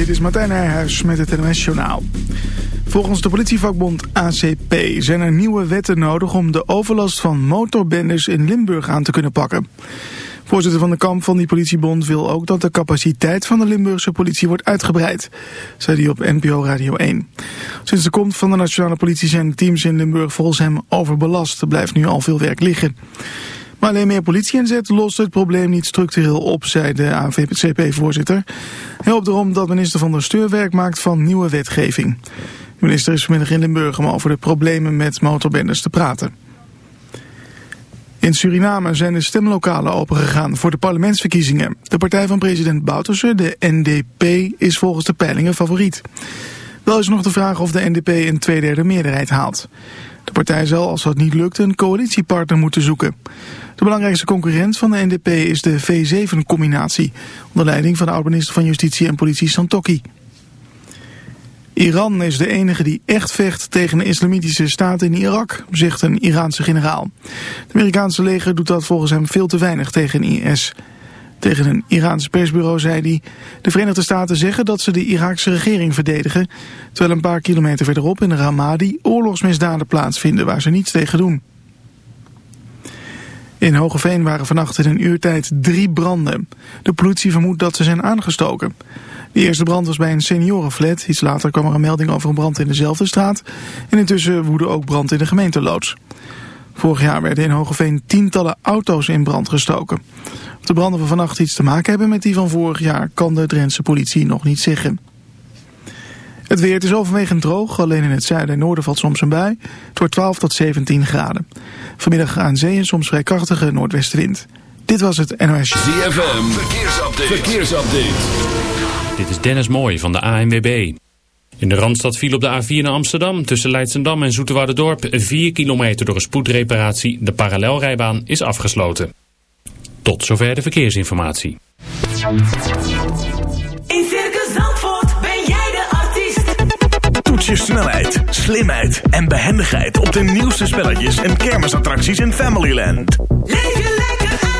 Dit is Martijn Nijhuis met het NOS. Volgens de politievakbond ACP zijn er nieuwe wetten nodig om de overlast van motorbendes in Limburg aan te kunnen pakken. Voorzitter van de kamp van die politiebond wil ook dat de capaciteit van de Limburgse politie wordt uitgebreid, zei hij op NPO Radio 1. Sinds de komst van de nationale politie zijn teams in Limburg volgens hem overbelast. Er blijft nu al veel werk liggen. Maar alleen meer politie inzet lost het probleem niet structureel op, zei de AVCP-voorzitter. Hij hoopt erom dat minister Van der Steur werk maakt van nieuwe wetgeving. De minister is vanmiddag in Limburg om over de problemen met motorbendes te praten. In Suriname zijn de stemlokalen opengegaan voor de parlementsverkiezingen. De partij van president Bouterse, de NDP, is volgens de peilingen favoriet. Wel is nog de vraag of de NDP een tweederde meerderheid haalt. De partij zal, als dat niet lukt, een coalitiepartner moeten zoeken. De belangrijkste concurrent van de NDP is de V7-combinatie... onder leiding van de oud-minister van Justitie en Politie Santokki. Iran is de enige die echt vecht tegen de islamitische staat in Irak, zegt een Iraanse generaal. Het Amerikaanse leger doet dat volgens hem veel te weinig tegen IS. Tegen een Iraans persbureau zei hij... de Verenigde Staten zeggen dat ze de Iraakse regering verdedigen... terwijl een paar kilometer verderop in Ramadi oorlogsmisdaden plaatsvinden waar ze niets tegen doen. In Hogeveen waren vannacht in een uurtijd drie branden. De politie vermoedt dat ze zijn aangestoken. De eerste brand was bij een seniorenflat. Iets later kwam er een melding over een brand in dezelfde straat. En intussen woedde ook brand in de gemeenteloods. Vorig jaar werden in Hogeveen tientallen auto's in brand gestoken. Of de branden van vannacht iets te maken hebben met die van vorig jaar... kan de Drentse politie nog niet zeggen. Het weer het is overwegend droog, alleen in het zuiden en noorden valt soms een bui. Het wordt 12 tot 17 graden. Vanmiddag aan zee en soms vrij krachtige noordwestenwind. Dit was het NOS. ZFM, verkeersupdate. verkeersupdate. Dit is Dennis Mooij van de ANWB. In de Randstad viel op de A4 naar Amsterdam tussen Leidsendam en Zoeterwoudendorp 4 kilometer door een spoedreparatie. De parallelrijbaan is afgesloten. Tot zover de verkeersinformatie. In Circus Zandvoort ben jij de artiest. Toets je snelheid, slimheid en behendigheid op de nieuwste spelletjes en kermisattracties in Familyland. Leef je lekker uit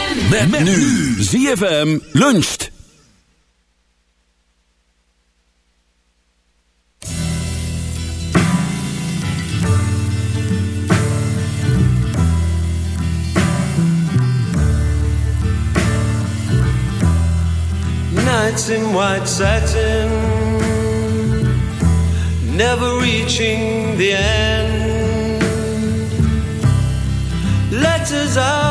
Met, met nu. ZFM luncht. nights in white satin, never reaching the end. Letters I've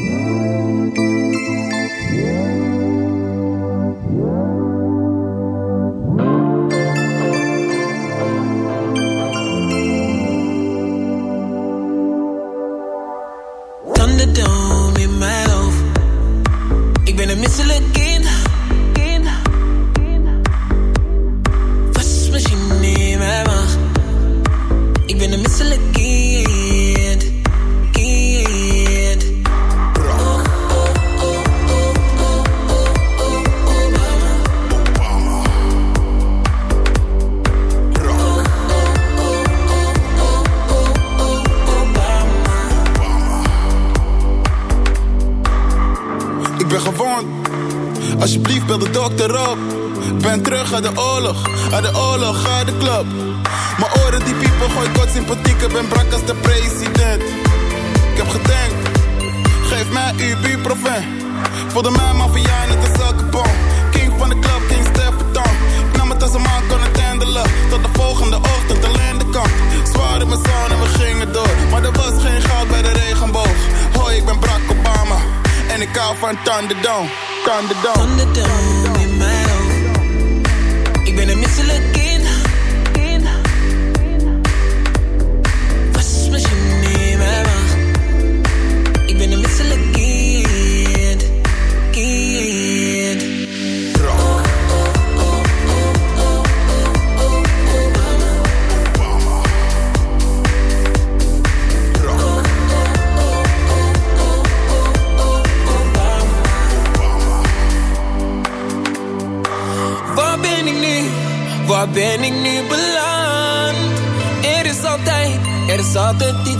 Alsjeblieft, bel de dokter op. Ben terug uit de oorlog. Uit de oorlog, uit de club. Mijn oren die piepen, gooi kort sympathiek. Ik ben brak als de president. Ik heb gedenkt. Geef mij uw buurproven. Voelde mij maffia net als elke bom. King van de club, King Stefan. Ik nam het als een man kon het handelen. Tot de volgende ochtend alleen de kant. Zwaar in mijn zon en we gingen door. Maar er was geen goud bij de regenboog. Hoi, ik ben Barack Obama. En ik hou van Thunderdome. Thunderdome. Thunderdome te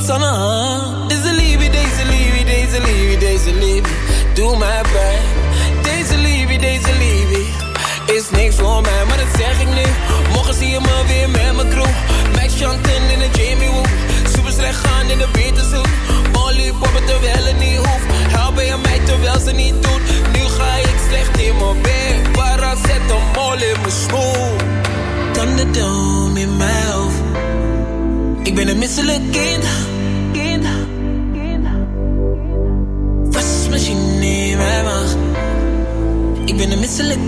geen geen geen Was misschien niet ik ben een misselijk.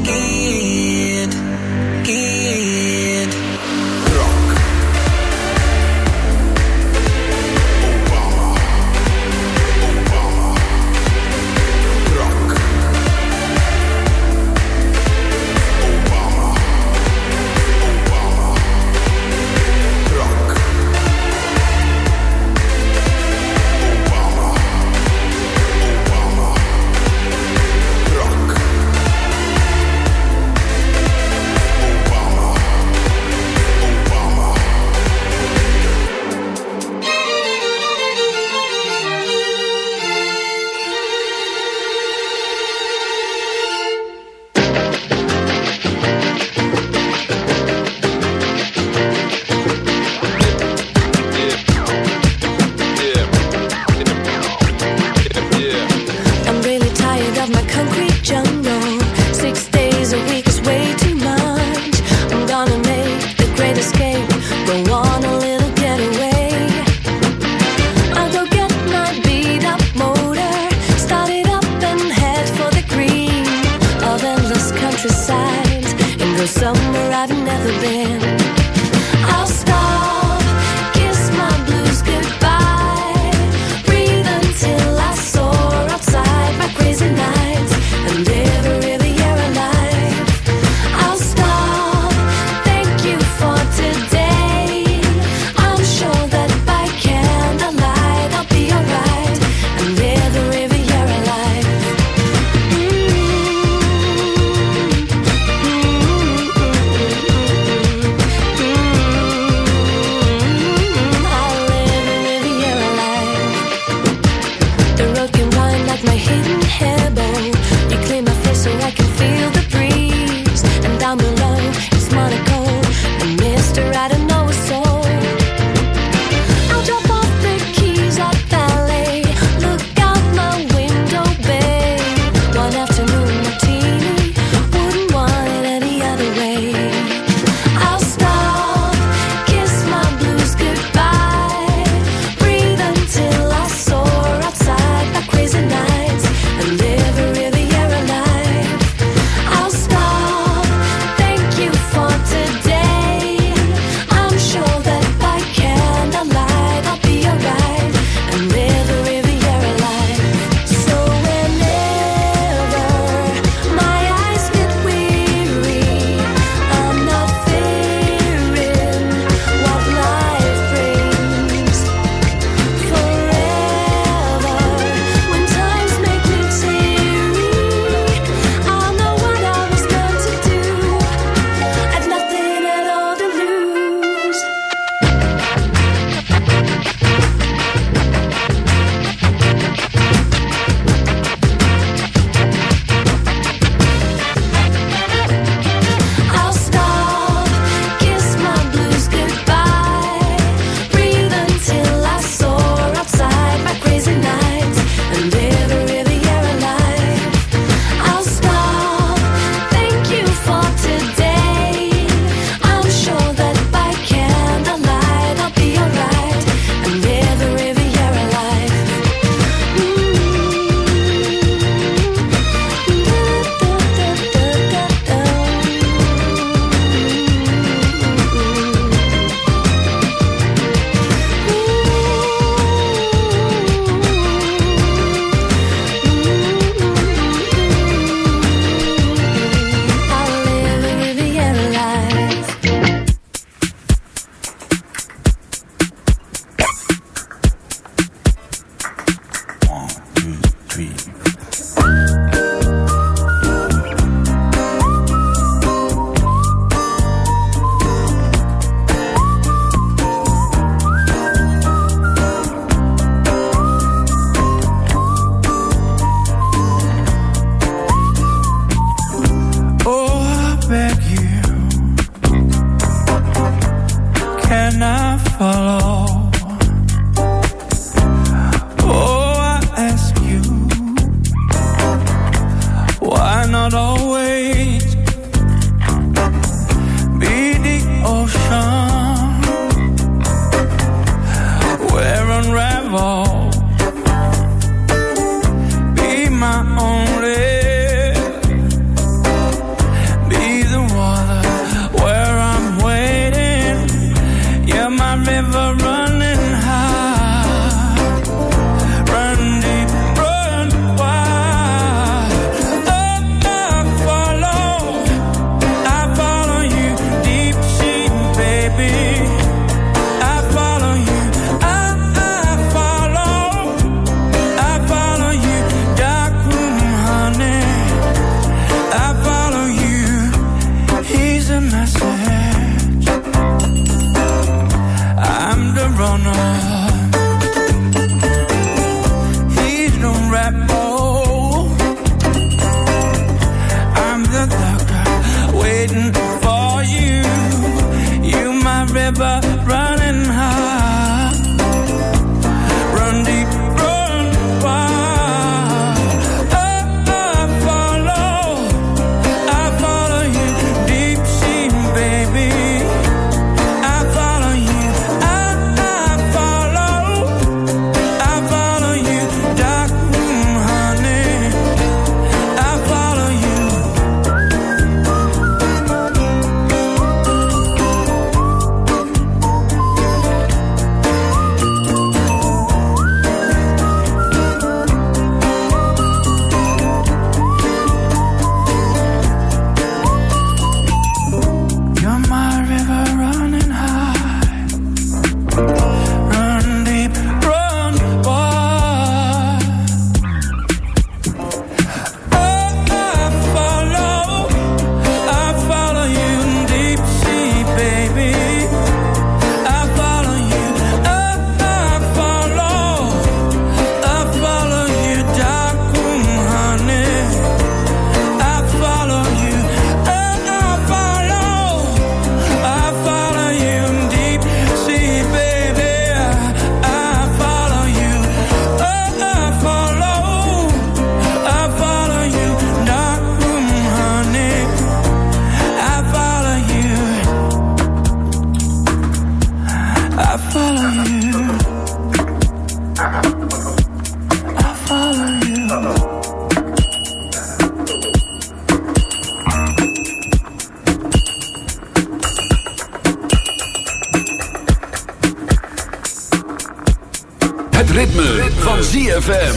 ZFM.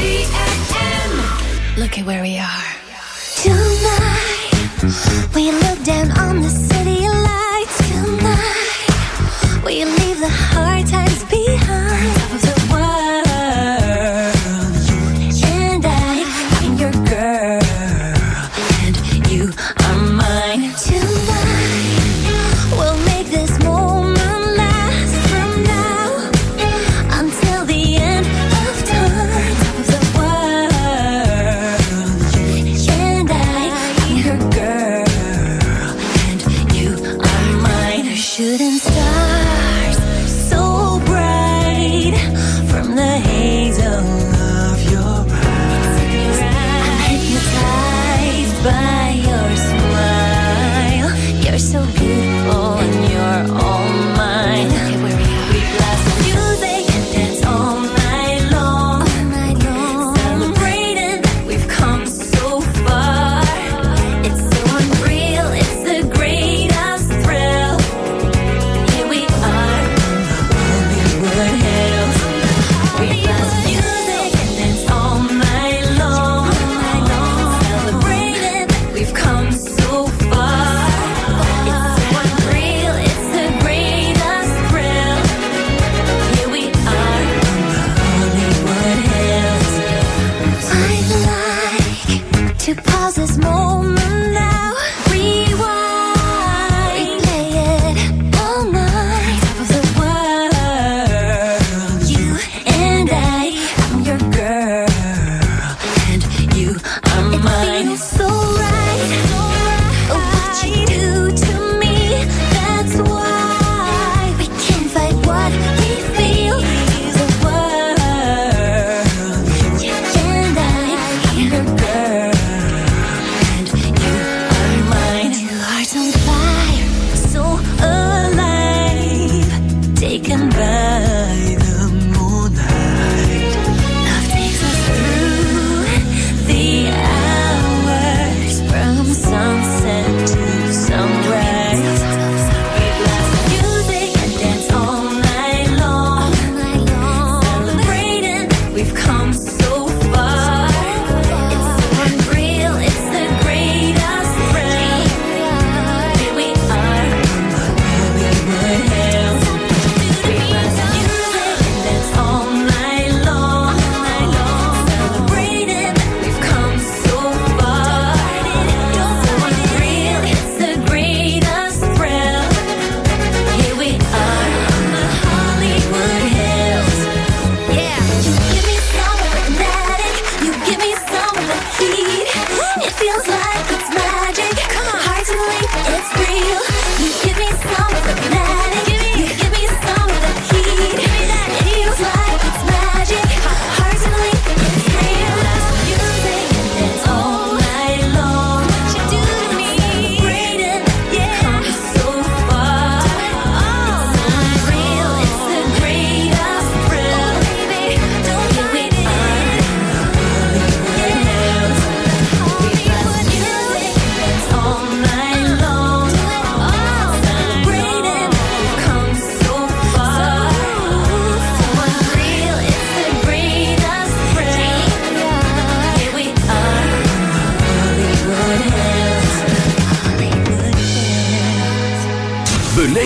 Look at where we are. Tonight, we look down on the city lights. Tonight, we leave the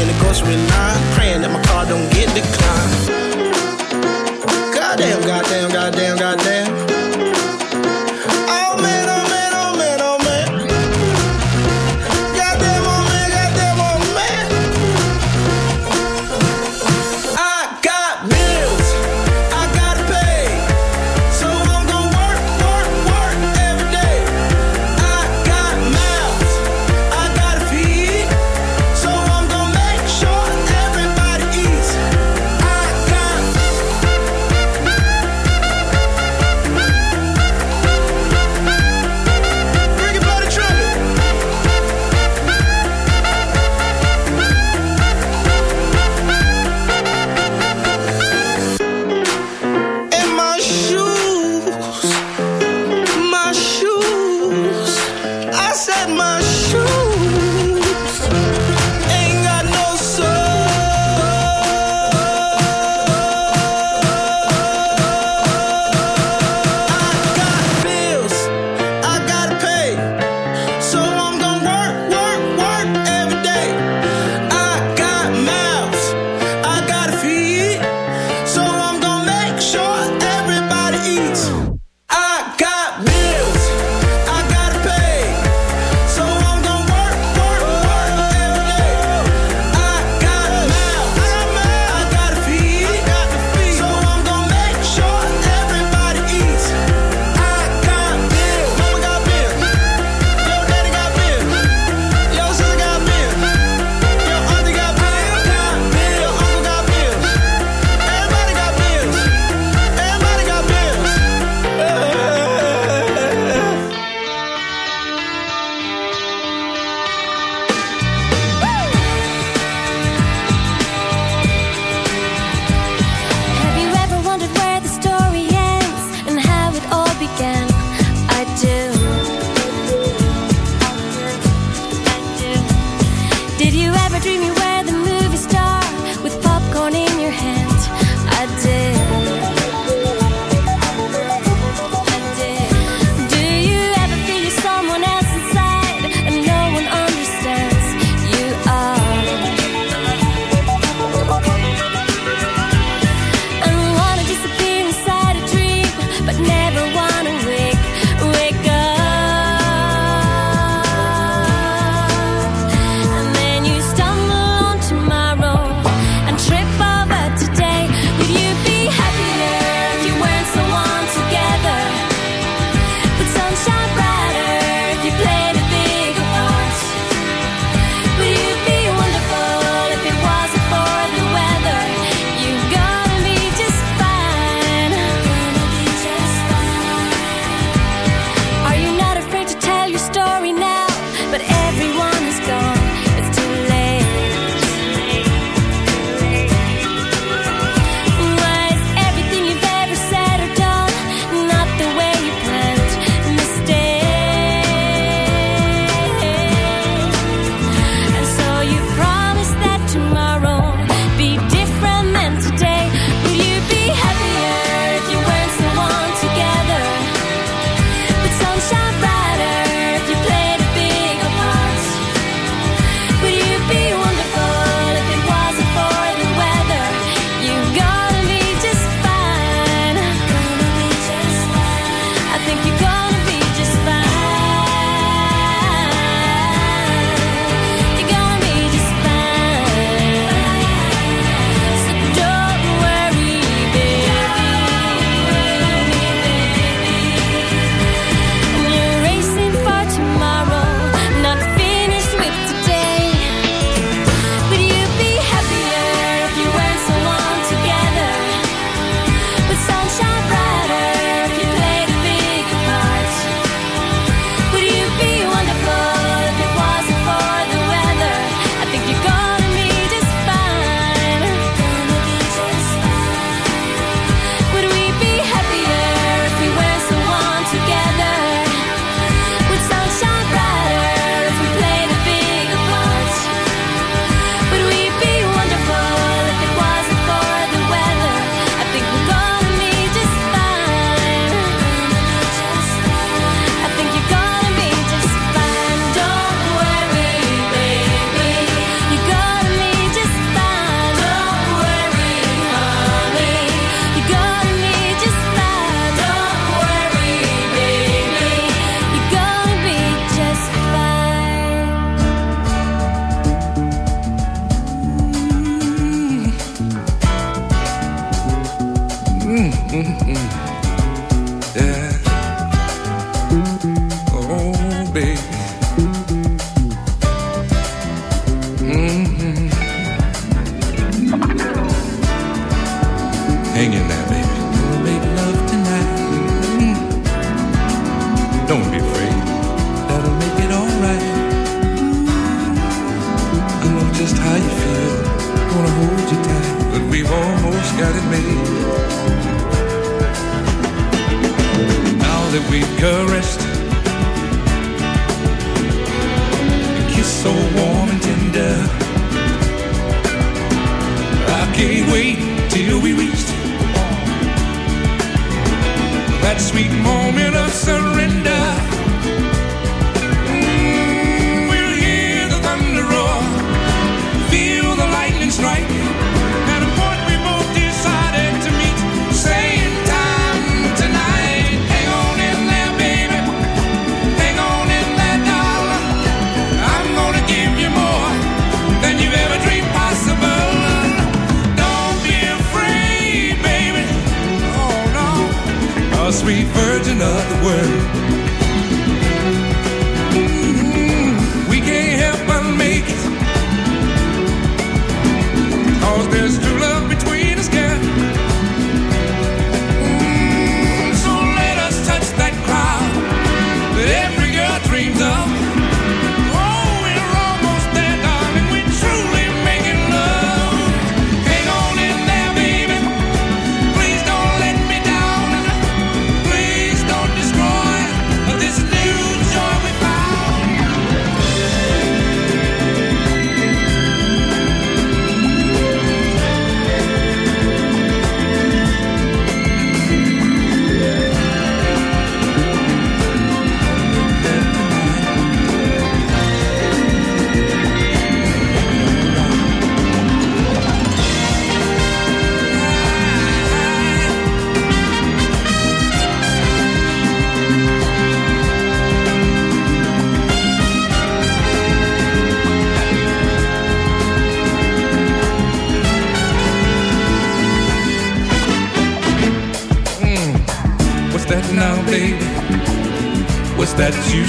in the grocery line, praying that my car don't get declined.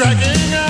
dragging out.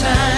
time.